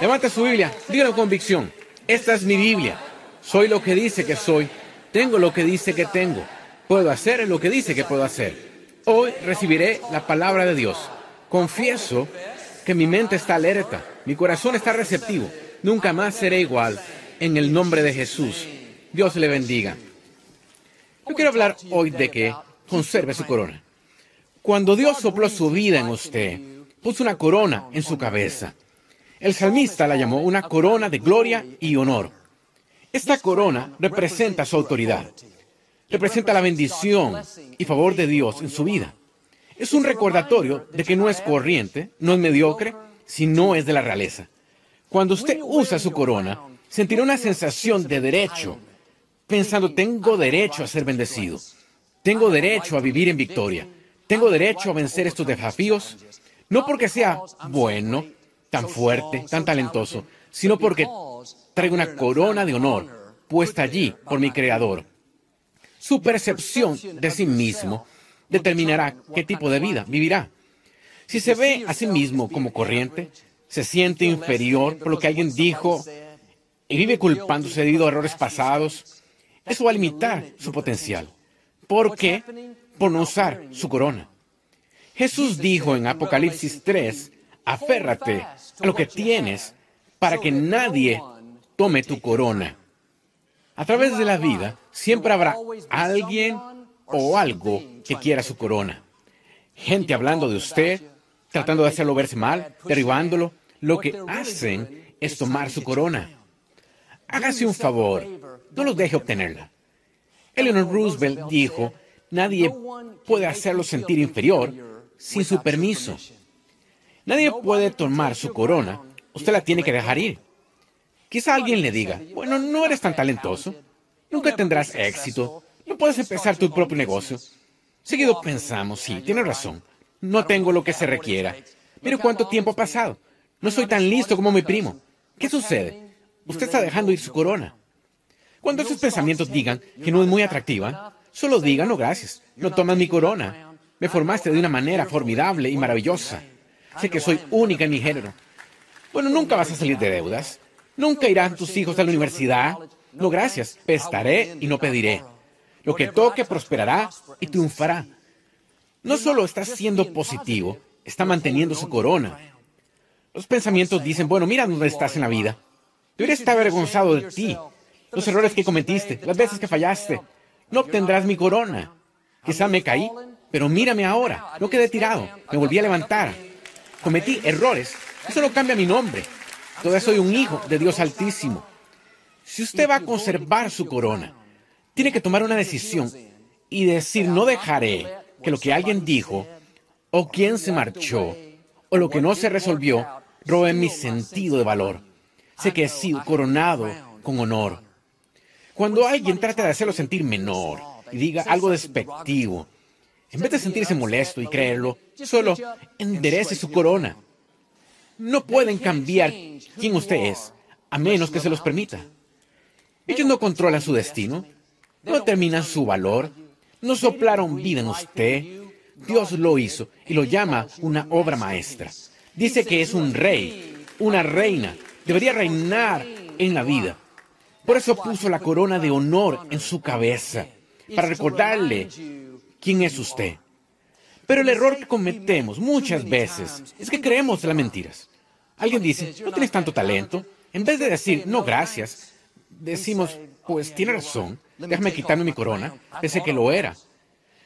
Levanta su Biblia, dígalo con convicción. Esta es mi Biblia. Soy lo que dice que soy. Tengo lo que dice que tengo. Puedo hacer lo que dice que puedo hacer. Hoy recibiré la palabra de Dios. Confieso que mi mente está alerta, mi corazón está receptivo. Nunca más seré igual. En el nombre de Jesús. Dios le bendiga. Yo quiero hablar hoy de que conserve su corona. Cuando Dios sopló su vida en usted, puso una corona en su cabeza. El salmista la llamó una corona de gloria y honor. Esta corona representa su autoridad, representa la bendición y favor de Dios en su vida. Es un recordatorio de que no es corriente, no es mediocre, sino es de la realeza. Cuando usted usa su corona, sentirá una sensación de derecho, pensando, tengo derecho a ser bendecido, tengo derecho a vivir en victoria, tengo derecho a vencer estos desafíos, no porque sea bueno, tan fuerte, tan talentoso, sino porque traigo una corona de honor puesta allí por mi Creador. Su percepción de sí mismo determinará qué tipo de vida vivirá. Si se ve a sí mismo como corriente, se siente inferior por lo que alguien dijo y vive culpándose debido a errores pasados, eso va a limitar su potencial. ¿Por qué? Por no usar su corona. Jesús dijo en Apocalipsis 3, aférrate a lo que tienes para que nadie tome tu corona. A través de la vida siempre habrá alguien o algo que quiera su corona. Gente hablando de usted, tratando de hacerlo verse mal, derribándolo. Lo que hacen es tomar su corona. Hágase un favor, no los deje obtenerla. Eleanor Roosevelt dijo, nadie puede hacerlo sentir inferior sin su permiso. Nadie puede tomar su corona, usted la tiene que dejar ir. Quizá alguien le diga, bueno, no eres tan talentoso, nunca tendrás éxito, no puedes empezar tu propio negocio. Seguido pensamos, sí, tiene razón, no tengo lo que se requiera. Mire cuánto tiempo ha pasado. No soy tan listo como mi primo. ¿Qué sucede? Usted está dejando ir su corona. Cuando esos pensamientos digan que no es muy atractiva, solo digan, no gracias, no tomas mi corona. Me formaste de una manera formidable y maravillosa. Sé que soy única en mi género. Bueno, nunca vas a salir de deudas. Nunca irán tus hijos a la universidad. No, gracias. Pestaré y no pediré. Lo que toque prosperará y triunfará. No solo está siendo positivo, está manteniendo su corona. Los pensamientos dicen, bueno, mira dónde estás en la vida. Deberías estar avergonzado de ti, los errores que cometiste, las veces que fallaste. No obtendrás mi corona. Quizá me caí, pero mírame ahora. No quedé tirado, me volví a levantar. Cometí errores. Eso no cambia mi nombre. Todavía soy un hijo de Dios Altísimo. Si usted va a conservar su corona, tiene que tomar una decisión y decir, no dejaré que lo que alguien dijo, o quien se marchó, o lo que no se resolvió, robe mi sentido de valor. Sé que he sido coronado con honor. Cuando alguien trata de hacerlo sentir menor y diga algo despectivo, en vez de sentirse molesto y creerlo, solo enderece su corona. No pueden cambiar quién usted es, a menos que se los permita. Ellos no controlan su destino, no determinan su valor, no soplaron vida en usted. Dios lo hizo y lo llama una obra maestra. Dice que es un rey, una reina, debería reinar en la vida. Por eso puso la corona de honor en su cabeza, para recordarle quién es usted. Pero el error que cometemos muchas veces es que creemos las mentiras. Alguien dice, no tienes tanto talento. En vez de decir, no, gracias, decimos, pues tiene razón, déjame quitarme mi corona, pensé que lo era.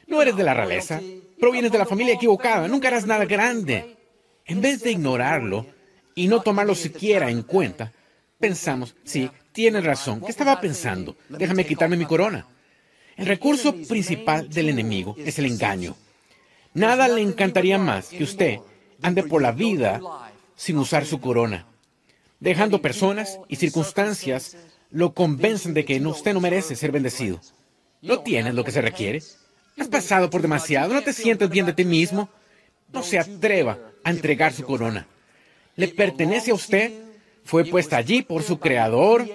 No eres de la realeza, provienes de la familia equivocada, nunca harás nada grande. En vez de ignorarlo y no tomarlo siquiera en cuenta, pensamos, sí, tienes razón, ¿qué estaba pensando? Déjame quitarme mi corona. El recurso principal del enemigo es el engaño. Nada le encantaría más que usted ande por la vida sin usar su corona, dejando personas y circunstancias lo convencen de que usted no merece ser bendecido. No tienes lo que se requiere. Has pasado por demasiado. No te sientes bien de ti mismo. No se atreva a entregar su corona. Le pertenece a usted. Fue puesta allí por su creador.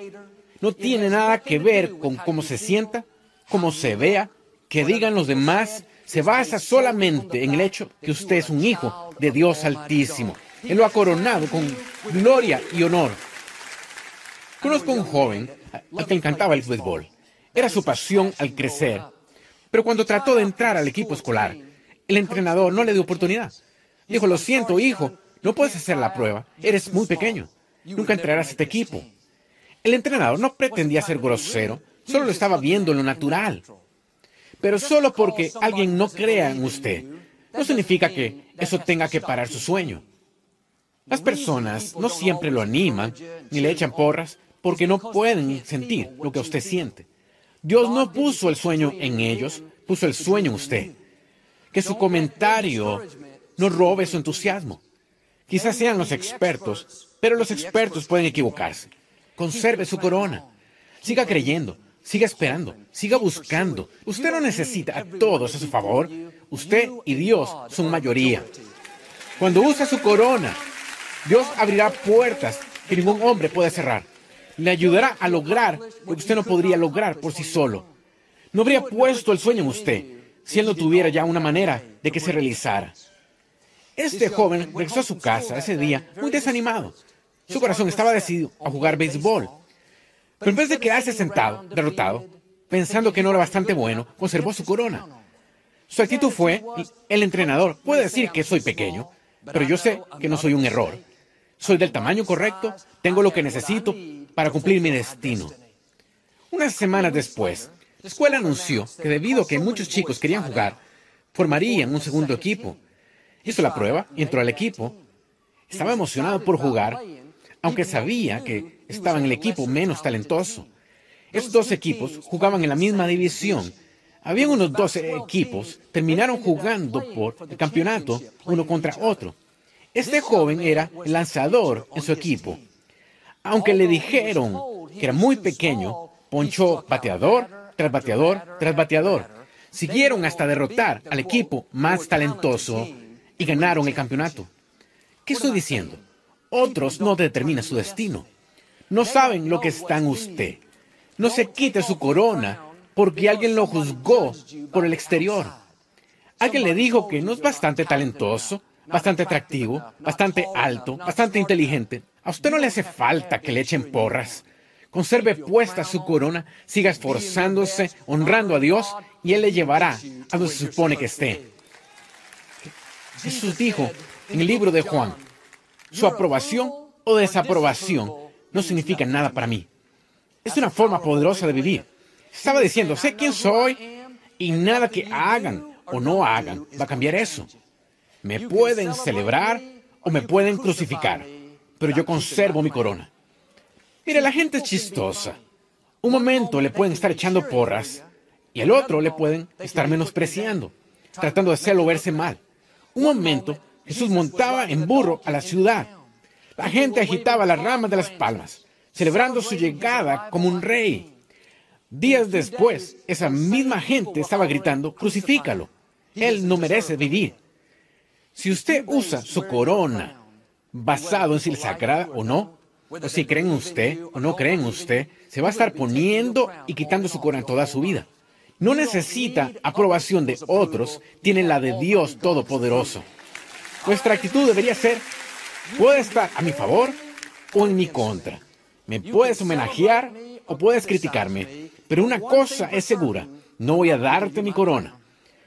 No tiene nada que ver con cómo se sienta, cómo se vea, que digan los demás. Se basa solamente en el hecho que usted es un hijo de Dios Altísimo. Él lo ha coronado con gloria y honor. Conozco un joven al que encantaba el fútbol. Era su pasión al crecer. Pero cuando trató de entrar al equipo escolar, el entrenador no le dio oportunidad. Dijo, lo siento, hijo, no puedes hacer la prueba. Eres muy pequeño. Nunca entrarás a este equipo. El entrenador no pretendía ser grosero, solo lo estaba viendo en lo natural. Pero solo porque alguien no crea en usted, no significa que eso tenga que parar su sueño. Las personas no siempre lo animan ni le echan porras porque no pueden sentir lo que usted siente. Dios no puso el sueño en ellos, puso el sueño en usted. Que su comentario no robe su entusiasmo. Quizás sean los expertos, pero los expertos pueden equivocarse. Conserve su corona. Siga creyendo, siga esperando, siga buscando. Usted no necesita a todos a su favor. Usted y Dios son mayoría. Cuando usa su corona, Dios abrirá puertas que ningún hombre puede cerrar. Le ayudará a lograr lo que usted no podría lograr por sí solo. No habría puesto el sueño en usted si él no tuviera ya una manera de que se realizara. Este joven regresó a su casa ese día muy desanimado. Su corazón estaba decidido a jugar béisbol. Pero en vez de quedarse sentado, derrotado, pensando que no era bastante bueno, conservó su corona. Su actitud fue, el entrenador puede decir que soy pequeño, pero yo sé que no soy un error. Soy del tamaño correcto, tengo lo que necesito para cumplir mi destino. Unas semanas después, la escuela anunció que debido a que muchos chicos querían jugar, formarían un segundo equipo. Hizo la prueba y entró al equipo. Estaba emocionado por jugar, aunque sabía que estaba en el equipo menos talentoso. Estos dos equipos jugaban en la misma división. Habían unos 12 equipos, terminaron jugando por el campeonato uno contra otro. Este joven era el lanzador en su equipo. Aunque le dijeron que era muy pequeño, ponchó bateador tras bateador tras bateador. Siguieron hasta derrotar al equipo más talentoso y ganaron el campeonato. ¿Qué estoy diciendo? Otros no determinan su destino. No saben lo que está en usted. No se quite su corona porque alguien lo juzgó por el exterior. Alguien le dijo que no es bastante talentoso, bastante atractivo, bastante alto, bastante inteligente. A usted no le hace falta que le echen porras. Conserve puesta su corona, siga esforzándose, honrando a Dios, y Él le llevará a donde se supone que esté. Jesús dijo en el libro de Juan, su aprobación o desaprobación no significa nada para mí. Es una forma poderosa de vivir. Estaba diciendo, sé quién soy y nada que hagan o no hagan va a cambiar eso. Me pueden celebrar o me pueden crucificar, pero yo conservo mi corona. Mire, la gente es chistosa. Un momento le pueden estar echando porras y el otro le pueden estar menospreciando, tratando de hacerlo verse mal. Un momento, Jesús montaba en burro a la ciudad. La gente agitaba las ramas de las palmas, celebrando su llegada como un rey. Días después, esa misma gente estaba gritando, crucifícalo. Él no merece vivir. Si usted usa su corona basado en si le sagrada o no, o si creen en usted o no creen en usted, se va a estar poniendo y quitando su corona toda su vida. No necesita aprobación de otros, tiene la de Dios Todopoderoso. Nuestra actitud debería ser, puede estar a mi favor o en mi contra. Me puedes homenajear o puedes criticarme, pero una cosa es segura, no voy a darte mi corona.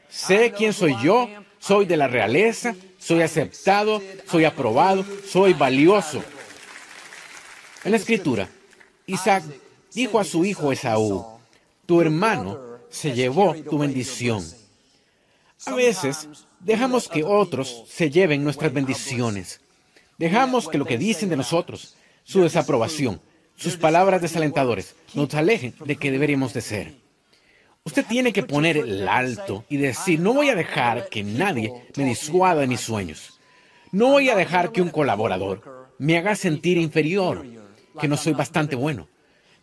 Sé quién soy yo soy de la realeza, soy aceptado, soy aprobado, soy valioso. En la escritura, Isaac dijo a su hijo Esaú, tu hermano se llevó tu bendición. A veces dejamos que otros se lleven nuestras bendiciones. Dejamos que lo que dicen de nosotros, su desaprobación, sus palabras desalentadores, nos alejen de que deberíamos de ser. Usted tiene que poner el alto y decir, no voy a dejar que nadie me disuada de mis sueños. No voy a dejar que un colaborador me haga sentir inferior, que no soy bastante bueno.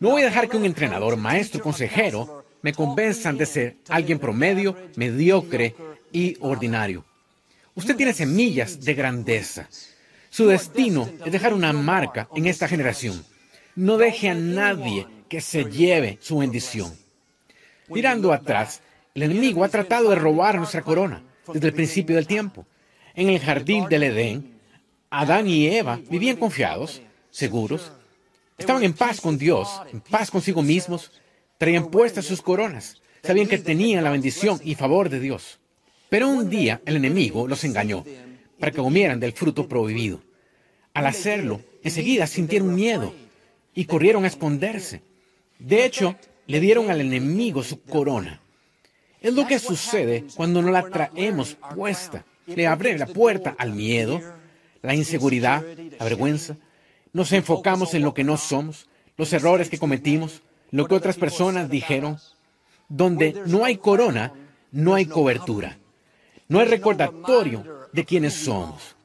No voy a dejar que un entrenador, maestro, consejero me convenzan de ser alguien promedio, mediocre y ordinario. Usted tiene semillas de grandeza. Su destino es dejar una marca en esta generación. No deje a nadie que se lleve su bendición. Mirando atrás, el enemigo ha tratado de robar nuestra corona desde el principio del tiempo. En el jardín del Edén, Adán y Eva vivían confiados, seguros, estaban en paz con Dios, en paz consigo mismos, traían puestas sus coronas, sabían que tenían la bendición y favor de Dios. Pero un día el enemigo los engañó para que comieran del fruto prohibido. Al hacerlo, enseguida sintieron miedo y corrieron a esconderse. De hecho, le dieron al enemigo su corona. Es lo que sucede cuando no la traemos puesta. Le abre la puerta al miedo, la inseguridad, la vergüenza. Nos enfocamos en lo que no somos, los errores que cometimos, lo que otras personas dijeron. Donde no hay corona, no hay cobertura. No hay recordatorio de quiénes somos.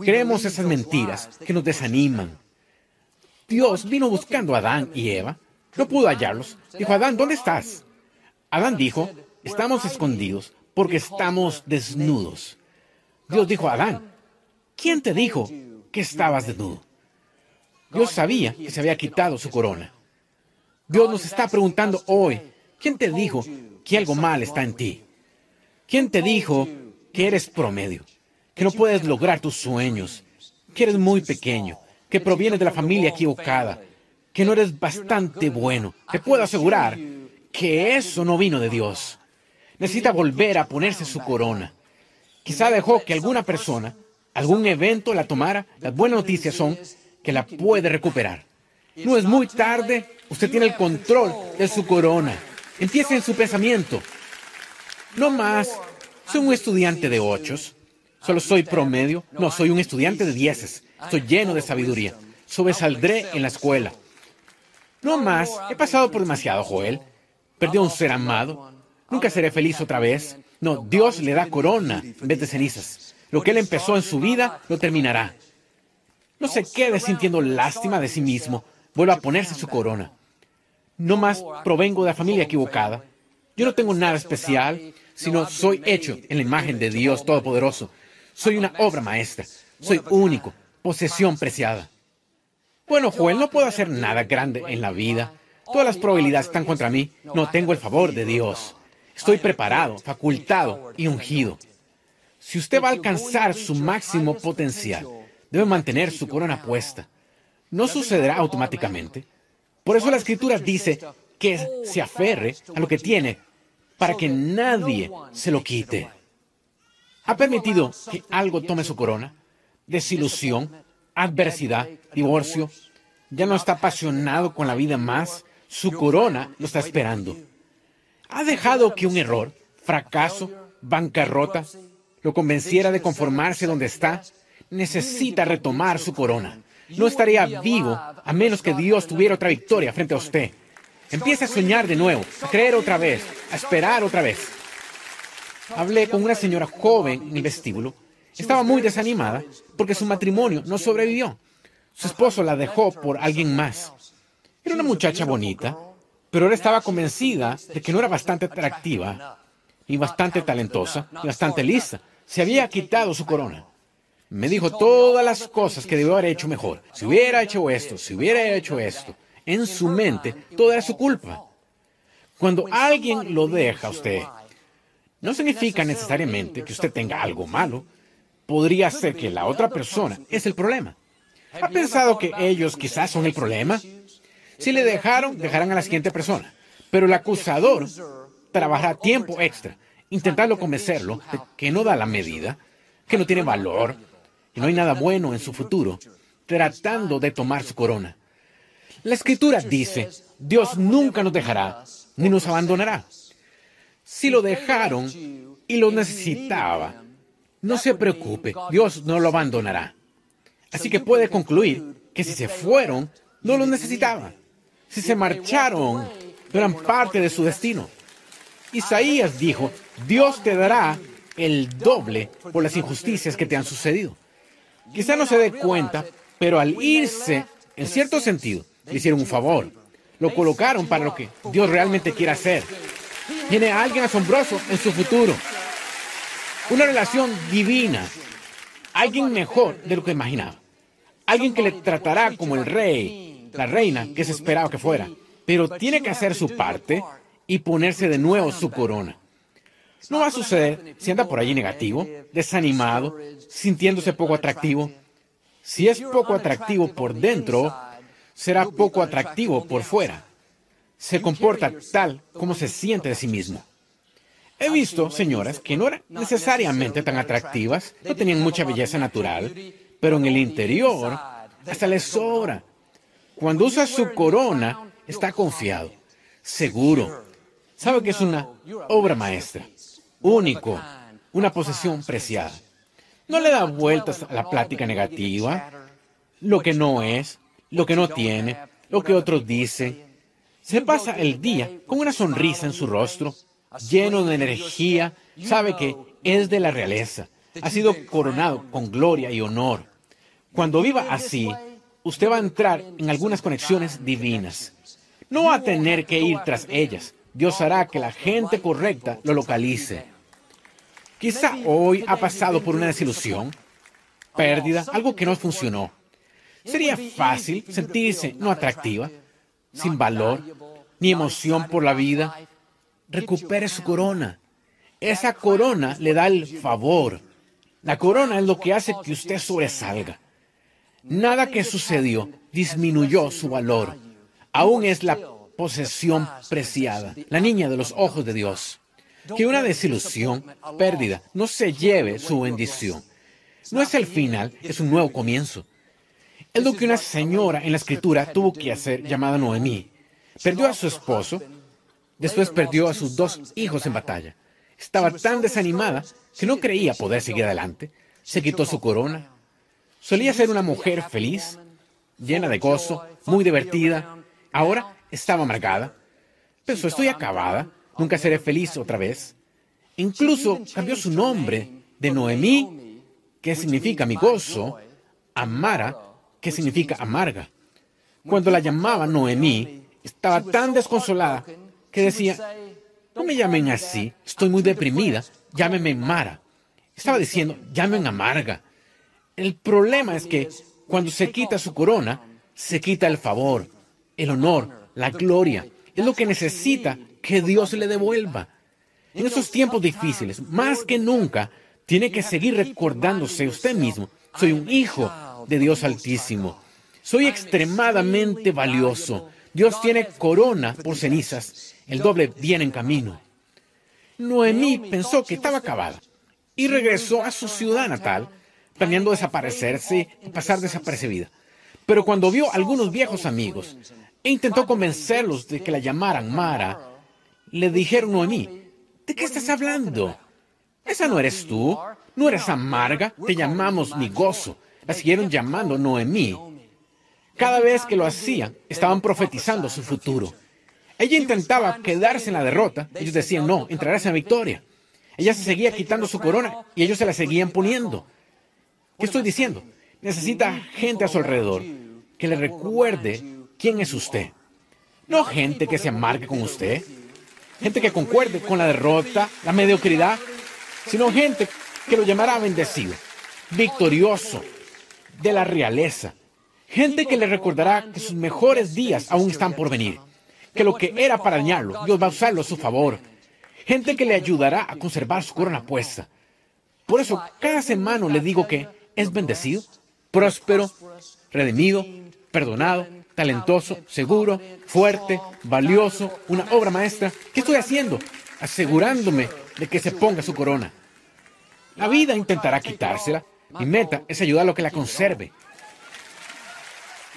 Creemos esas mentiras que nos desaniman. Dios vino buscando a Adán y Eva. No pudo hallarlos. Dijo, Adán, ¿dónde estás? Adán dijo, estamos escondidos porque estamos desnudos. Dios dijo a Adán, ¿quién te dijo que estabas desnudo? Dios sabía que se había quitado su corona. Dios nos está preguntando hoy, ¿quién te dijo que algo mal está en ti? ¿Quién te dijo que eres promedio? Que no puedes lograr tus sueños, que eres muy pequeño, que provienes de la familia equivocada, que no eres bastante bueno. Te puedo asegurar que eso no vino de Dios. Necesita volver a ponerse su corona. Quizá dejó que alguna persona, algún evento la tomara. Las buenas noticias son que la puede recuperar. No es muy tarde, usted tiene el control de su corona. Empiece en su pensamiento. No más, soy un estudiante de ochos. Solo soy promedio. No, soy un estudiante de dieces. Estoy lleno de sabiduría. Sobresaldré en la escuela. No más, he pasado por demasiado, Joel. Perdió un ser amado. Nunca seré feliz otra vez. No, Dios le da corona en vez de cenizas. Lo que él empezó en su vida, lo terminará. No se quede sintiendo lástima de sí mismo. Vuelva a ponerse su corona. No más provengo de la familia equivocada. Yo no tengo nada especial, sino soy hecho en la imagen de Dios Todopoderoso. Soy una obra maestra. Soy único, posesión preciada. Bueno, Joel, no puedo hacer nada grande en la vida. Todas las probabilidades están contra mí. No tengo el favor de Dios. Estoy preparado, facultado y ungido. Si usted va a alcanzar su máximo potencial, debe mantener su corona puesta. No sucederá automáticamente. Por eso la escritura dice que se aferre a lo que tiene para que nadie se lo quite. ¿Ha permitido que algo tome su corona? Desilusión, adversidad, divorcio. Ya no está apasionado con la vida más. Su corona lo está esperando. ¿Ha dejado que un error, fracaso, bancarrota, lo convenciera de conformarse donde está? Necesita retomar su corona. No estaría vivo a menos que Dios tuviera otra victoria frente a usted. Empiece a soñar de nuevo, a creer otra vez, a esperar otra vez. Hablé con una señora joven en el vestíbulo. Estaba muy desanimada porque su matrimonio no sobrevivió. Su esposo la dejó por alguien más. Era una muchacha bonita, pero ahora estaba convencida de que no era bastante atractiva, ni bastante talentosa, ni bastante lista. Se había quitado su corona. Me dijo todas las cosas que debió haber hecho mejor. Si hubiera hecho esto, si hubiera hecho esto. En su mente, todo era su culpa. Cuando alguien lo deja a usted, no significa necesariamente que usted tenga algo malo. Podría ser que la otra persona es el problema. ¿Ha pensado que ellos quizás son el problema? Si le dejaron, dejarán a la siguiente persona. Pero el acusador trabajará tiempo extra intentando convencerlo de que no da la medida, que no tiene valor, y no hay nada bueno en su futuro, tratando de tomar su corona. La escritura dice, Dios nunca nos dejará ni nos abandonará. Si lo dejaron y lo necesitaba, no se preocupe, Dios no lo abandonará. Así que puede concluir que si se fueron, no lo necesitaba. Si se marcharon, eran parte de su destino. Isaías dijo, Dios te dará el doble por las injusticias que te han sucedido. Quizá no se dé cuenta, pero al irse, en cierto sentido, le hicieron un favor. Lo colocaron para lo que Dios realmente quiere hacer. Tiene a alguien asombroso en su futuro. Una relación divina. Alguien mejor de lo que imaginaba. Alguien que le tratará como el rey, la reina que se esperaba que fuera. Pero tiene que hacer su parte y ponerse de nuevo su corona. No va a suceder si anda por allí negativo, desanimado, sintiéndose poco atractivo. Si es poco atractivo por dentro, será poco atractivo por fuera. Se comporta tal como se siente de sí mismo. He visto señoras que no eran necesariamente tan atractivas, no tenían mucha belleza natural, pero en el interior hasta les sobra. Cuando usa su corona, está confiado, seguro. Sabe que es una obra maestra, único, una posesión preciada. No le da vueltas a la plática negativa, lo que no es, lo que no tiene, lo que otros dicen. Se pasa el día con una sonrisa en su rostro, lleno de energía, sabe que es de la realeza, ha sido coronado con gloria y honor. Cuando viva así, usted va a entrar en algunas conexiones divinas. No va a tener que ir tras ellas. Dios hará que la gente correcta lo localice. Quizá hoy ha pasado por una desilusión, pérdida, algo que no funcionó. Sería fácil sentirse no atractiva, sin valor, ni emoción por la vida. Recupere su corona. Esa corona le da el favor. La corona es lo que hace que usted sobresalga. Nada que sucedió disminuyó su valor. Aún es la posesión preciada, la niña de los ojos de Dios. Que una desilusión, pérdida, no se lleve su bendición. No es el final, es un nuevo comienzo. Es lo que una señora en la escritura tuvo que hacer llamada Noemí. Perdió a su esposo, después perdió a sus dos hijos en batalla. Estaba tan desanimada que no creía poder seguir adelante. Se quitó su corona, Solía ser una mujer feliz, llena de gozo, muy divertida. Ahora estaba amargada. Pensó, estoy acabada, nunca seré feliz otra vez. Incluso cambió su nombre de Noemí, que significa mi gozo, a Mara, que significa amarga. Cuando la llamaba Noemí, estaba tan desconsolada que decía, no me llamen así, estoy muy deprimida, llámenme Mara. Estaba diciendo, llamen amarga. El problema es que cuando se quita su corona, se quita el favor, el honor, la gloria. Es lo que necesita que Dios le devuelva. En esos tiempos difíciles, más que nunca, tiene que seguir recordándose usted mismo. Soy un hijo de Dios Altísimo. Soy extremadamente valioso. Dios tiene corona por cenizas. El doble viene en camino. Noemí pensó que estaba acabada y regresó a su ciudad natal planeando desaparecerse y pasar desapercibida. Pero cuando vio a algunos viejos amigos e intentó convencerlos de que la llamaran Mara, le dijeron Noemí, ¿de qué estás hablando? Esa no eres tú, no eres amarga, te llamamos mi gozo. La siguieron llamando Noemí. Cada vez que lo hacían, estaban profetizando su futuro. Ella intentaba quedarse en la derrota, ellos decían, no, entrarás en la victoria. Ella se seguía quitando su corona y ellos se la seguían poniendo. ¿Qué estoy diciendo? Necesita gente a su alrededor que le recuerde quién es usted. No gente que se amargue con usted, gente que concuerde con la derrota, la mediocridad, sino gente que lo llamará bendecido, victorioso, de la realeza. Gente que le recordará que sus mejores días aún están por venir, que lo que era para dañarlo, Dios va a usarlo a su favor. Gente que le ayudará a conservar su corona puesta. Por eso, cada semana le digo que es bendecido, próspero, redimido, perdonado, talentoso, seguro, fuerte, valioso, una obra maestra. ¿Qué estoy haciendo? Asegurándome de que se ponga su corona. La vida intentará quitársela. Mi meta es ayudarlo a que la conserve.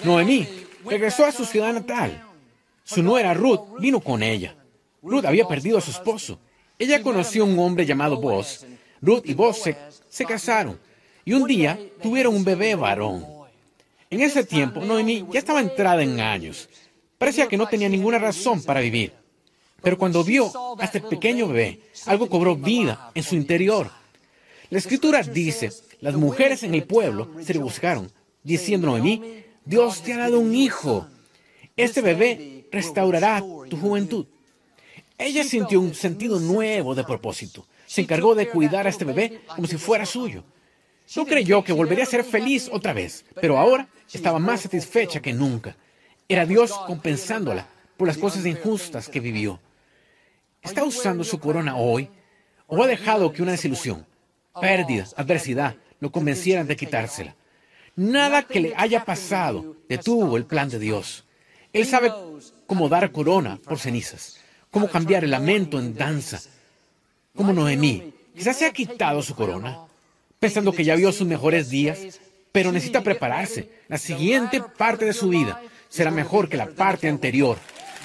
Noemí regresó a su ciudad natal. Su nuera Ruth vino con ella. Ruth había perdido a su esposo. Ella conoció a un hombre llamado Boz. Ruth y Boz se, se casaron. Y un día tuvieron un bebé varón. En ese tiempo, Noemí ya estaba entrada en años. Parecía que no tenía ninguna razón para vivir. Pero cuando vio a este pequeño bebé, algo cobró vida en su interior. La escritura dice, las mujeres en el pueblo se le buscaron, diciendo Noemí, Dios te ha dado un hijo. Este bebé restaurará tu juventud. Ella sintió un sentido nuevo de propósito. Se encargó de cuidar a este bebé como si fuera suyo. No creyó que volvería a ser feliz otra vez, pero ahora estaba más satisfecha que nunca. Era Dios compensándola por las cosas injustas que vivió. ¿Está usando su corona hoy o ha dejado que una desilusión, pérdida, adversidad lo convencieran de quitársela? Nada que le haya pasado detuvo el plan de Dios. Él sabe cómo dar corona por cenizas, cómo cambiar el lamento en danza, como Noemí. Quizás se ha quitado su corona, pensando que ya vio sus mejores días, pero necesita prepararse. La siguiente parte de su vida será mejor que la parte anterior.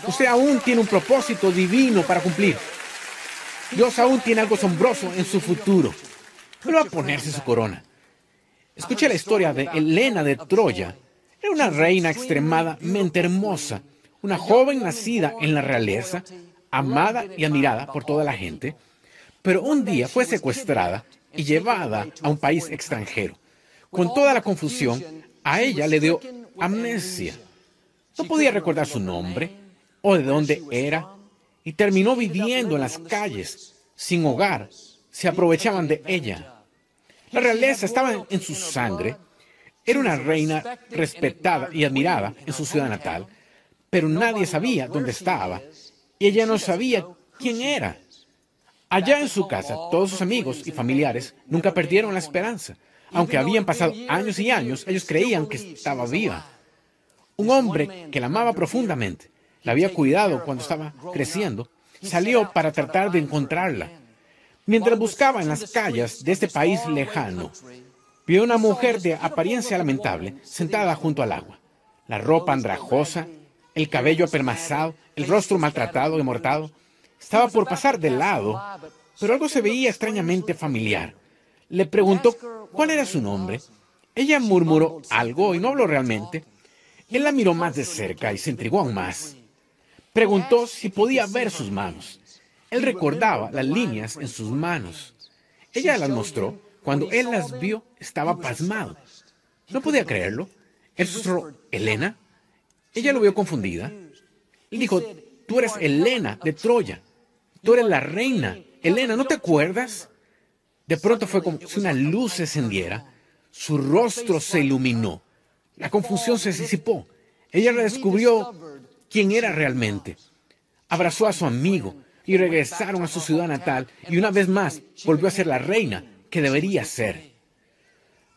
Usted aún tiene un propósito divino para cumplir. Dios aún tiene algo asombroso en su futuro. Va a ponerse su corona. Escuché la historia de Helena de Troya. Era una reina extremadamente hermosa, una joven nacida en la realeza, amada y admirada por toda la gente, pero un día fue secuestrada y llevada a un país extranjero. Con toda la confusión, a ella le dio amnesia. No podía recordar su nombre o de dónde era y terminó viviendo en las calles, sin hogar. Se aprovechaban de ella. La realeza estaba en su sangre. Era una reina respetada y admirada en su ciudad natal, pero nadie sabía dónde estaba y ella no sabía quién era. Allá en su casa, todos sus amigos y familiares nunca perdieron la esperanza. Aunque habían pasado años y años, ellos creían que estaba viva. Un hombre que la amaba profundamente, la había cuidado cuando estaba creciendo, salió para tratar de encontrarla. Mientras buscaba en las calles de este país lejano, vio una mujer de apariencia lamentable sentada junto al agua. La ropa andrajosa, el cabello apermazado, el rostro maltratado y mortado. Estaba por pasar de lado, pero algo se veía extrañamente familiar. Le preguntó cuál era su nombre. Ella murmuró algo y no habló realmente. Él la miró más de cerca y se intrigó aún más. Preguntó si podía ver sus manos. Él recordaba las líneas en sus manos. Ella las mostró. Cuando él las vio, estaba pasmado. No podía creerlo. Él susurró, ¿Elena? Ella lo vio confundida. Y dijo, tú eres Elena de Troya. Tú eres la reina. Elena, ¿no te acuerdas? De pronto fue como si una luz se encendiera. Su rostro se iluminó. La confusión se disipó. Ella redescubrió quién era realmente. Abrazó a su amigo, y regresaron a su ciudad natal y una vez más volvió a ser la reina que debería ser.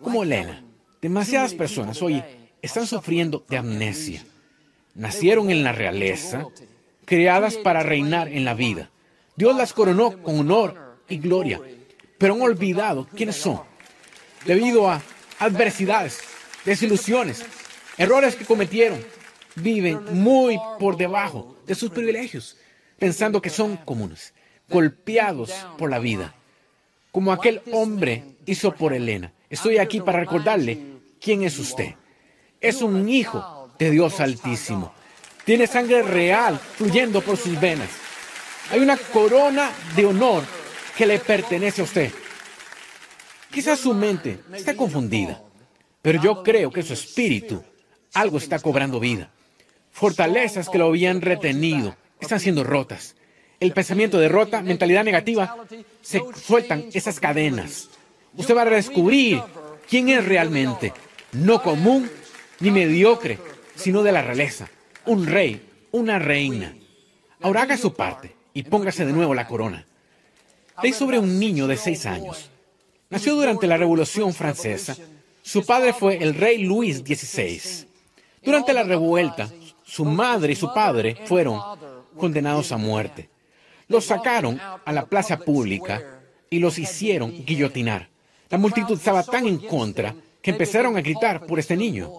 Como Elena, demasiadas personas hoy están sufriendo de amnesia. Nacieron en la realeza, creadas para reinar en la vida. Dios las coronó con honor y gloria, pero han olvidado quiénes son. Debido a adversidades, desilusiones, errores que cometieron, viven muy por debajo de sus privilegios pensando que son comunes, golpeados por la vida, como aquel hombre hizo por Elena. Estoy aquí para recordarle quién es usted. Es un hijo de Dios Altísimo. Tiene sangre real fluyendo por sus venas. Hay una corona de honor que le pertenece a usted. Quizás su mente está confundida, pero yo creo que su espíritu algo está cobrando vida. Fortalezas que lo habían retenido están siendo rotas. El pensamiento de rota, mentalidad negativa, se sueltan esas cadenas. Usted va a descubrir quién es realmente, no común ni mediocre, sino de la realeza, un rey, una reina. Ahora haga su parte y póngase de nuevo la corona. Leí sobre un niño de seis años. Nació durante la Revolución Francesa. Su padre fue el rey Luis XVI. Durante la revuelta, su madre y su padre fueron condenados a muerte. Los sacaron a la plaza pública y los hicieron guillotinar. La multitud estaba tan en contra que empezaron a gritar por este niño,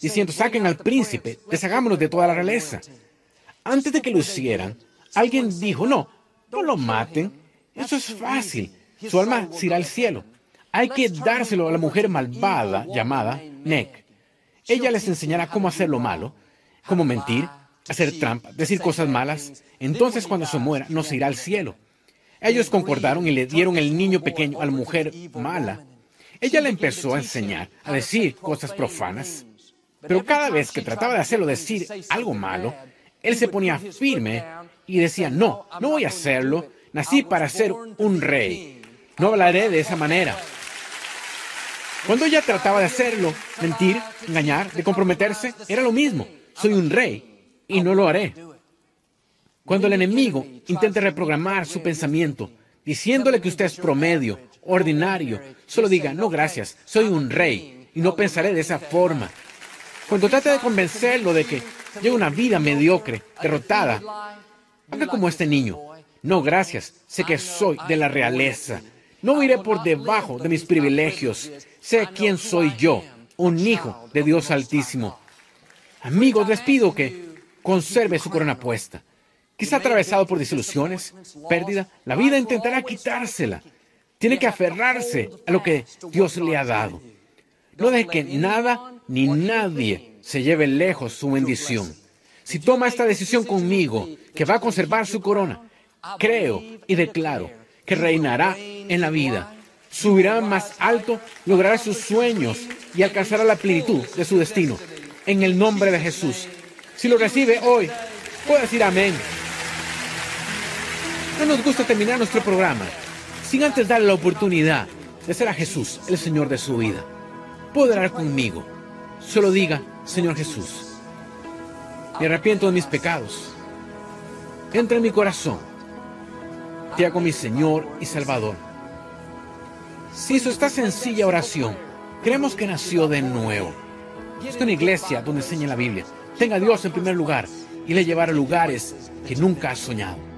diciendo, saquen al príncipe, deshagámonos de toda la realeza. Antes de que lo hicieran, alguien dijo, no, no lo maten, eso es fácil, su alma se irá al cielo. Hay que dárselo a la mujer malvada llamada Neck. Ella les enseñará cómo hacer lo malo, cómo mentir, hacer trampa, decir cosas malas, entonces cuando se muera no se irá al cielo. Ellos concordaron y le dieron el niño pequeño a la mujer mala. Ella le empezó a enseñar a decir cosas profanas, pero cada vez que trataba de hacerlo decir algo malo, él se ponía firme y decía, no, no voy a hacerlo, nací para ser un rey, no hablaré de esa manera. Cuando ella trataba de hacerlo, mentir, engañar, de comprometerse, era lo mismo, soy un rey, y no lo haré. Cuando el enemigo intente reprogramar su pensamiento, diciéndole que usted es promedio, ordinario, solo diga, no gracias, soy un rey. y no pensaré de esa forma. Cuando trate de convencerlo de que lleva una vida mediocre, derrotada, haga como este niño. No, gracias, sé que soy de la realeza. No iré por debajo de mis privilegios. Sé quién soy yo, un hijo de Dios Altísimo. Amigos, les pido que conserve su corona puesta. Quizá atravesado por desilusiones, pérdida, la vida intentará quitársela. Tiene que aferrarse a lo que Dios le ha dado. No deje que nada ni nadie se lleve lejos su bendición. Si toma esta decisión conmigo, que va a conservar su corona, creo y declaro que reinará en la vida, subirá más alto, logrará sus sueños y alcanzará la plenitud de su destino. En el nombre de Jesús. Si lo recibe hoy, puede decir amén. No nos gusta terminar nuestro programa sin antes darle la oportunidad de ser a Jesús el Señor de su vida. Puede orar conmigo. Solo diga, Señor Jesús, me arrepiento de mis pecados. Entra en mi corazón. Te hago mi Señor y Salvador. Si hizo esta sencilla oración, creemos que nació de nuevo. Es una iglesia donde enseña la Biblia. Tenga a Dios en primer lugar y le llevará a lugares que nunca has soñado.